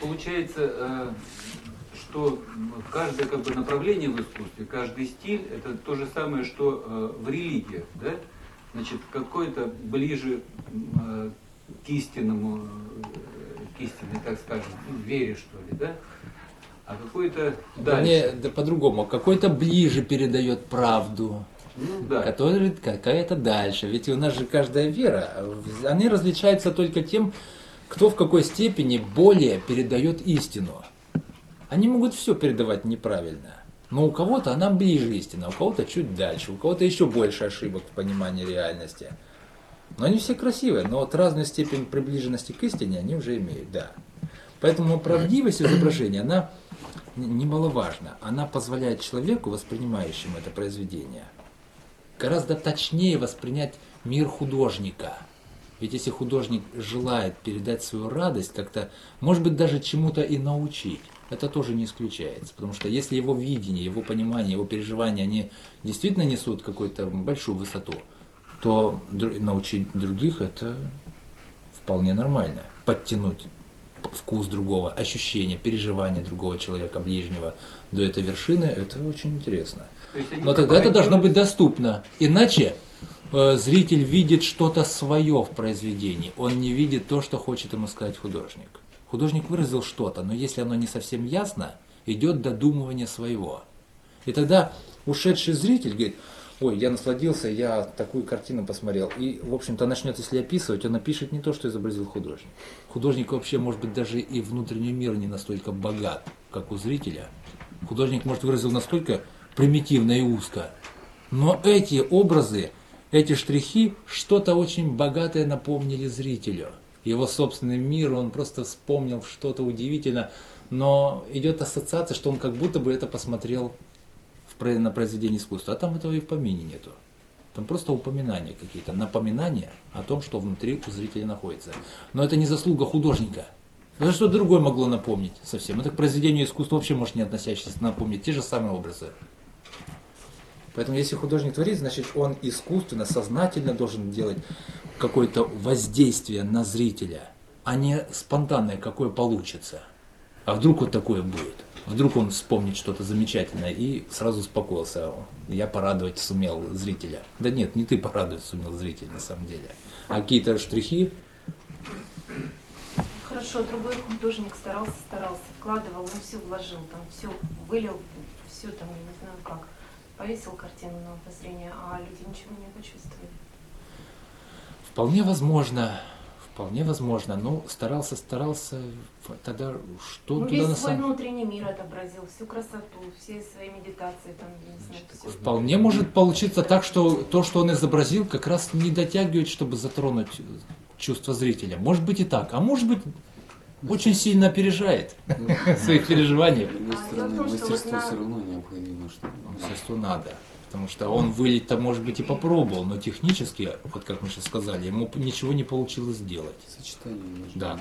Получается, э, что каждое как бы, направление в искусстве, каждый стиль, это то же самое, что э, в религиях, да? Значит, какой-то ближе э, к истинному, к истинной, так скажем, ну, вере, что ли, да? А какой-то дальше. Не, да по-другому. Какой-то ближе передает правду, Ну да. который какая-то дальше. Ведь у нас же каждая вера, они различаются только тем, кто в какой степени более передает истину. Они могут все передавать неправильно. Но у кого-то она ближе истина, у кого-то чуть дальше, у кого-то еще больше ошибок в понимании реальности. Но они все красивые, но вот разную степень приближенности к истине они уже имеют, да. Поэтому правдивость изображения, она немаловажна. Она позволяет человеку, воспринимающему это произведение, гораздо точнее воспринять мир художника. Ведь если художник желает передать свою радость, как-то, может быть, даже чему-то и научить, это тоже не исключается. Потому что если его видение, его понимание, его переживания, они действительно несут какую-то большую высоту, то научить других это вполне нормально. Подтянуть вкус другого, ощущение, переживание другого человека, ближнего до этой вершины, это очень интересно. Но тогда это должно быть доступно. Иначе зритель видит что-то свое в произведении. Он не видит то, что хочет ему сказать художник. Художник выразил что-то, но если оно не совсем ясно, идет додумывание своего. И тогда ушедший зритель говорит, ой, я насладился, я такую картину посмотрел. И, в общем-то, начнет, если описывать, он напишет не то, что изобразил художник. Художник вообще, может быть, даже и внутренний мир не настолько богат, как у зрителя. Художник, может, выразил настолько примитивно и узко. Но эти образы, эти штрихи, что-то очень богатое напомнили зрителю. Его собственный мир, он просто вспомнил что-то удивительно, но идет ассоциация, что он как будто бы это посмотрел на произведение искусства, а там этого и в помине нету. Там просто упоминания какие-то, напоминания о том, что внутри у зрителя находится. Но это не заслуга художника. Это что другое могло напомнить совсем. Это к произведению искусства вообще может не относящееся напомнить те же самые образы. Поэтому если художник творит, значит он искусственно, сознательно должен делать какое-то воздействие на зрителя, а не спонтанное, какое получится. А вдруг вот такое будет? Вдруг он вспомнит что-то замечательное и сразу успокоился. Я порадовать сумел зрителя. Да нет, не ты порадовать сумел зрителя на самом деле. А какие-то штрихи, Хорошо, другой художник старался, старался, вкладывал, ну все вложил, там все вылил, все там, я не знаю как. Повесил картину на обозрение, а люди ничего не почувствовали. вполне возможно, вполне возможно. Ну, старался, старался, тогда что Ну, туда весь на свой самом внутренний мир отобразил, всю красоту, все свои медитации, там, не знаю, все. Вполне может получиться так, что то, что он изобразил, как раз не дотягивает, чтобы затронуть чувство зрителя. Может быть и так, а может быть очень сильно опережает своих переживаний. С другой А, стороны, что мастерство все равно необходимо, чтобы Мастерству надо. Потому что он вылить-то, может быть, и попробовал, но технически, вот как мы сейчас сказали, ему ничего не получилось сделать. сочетание между Да.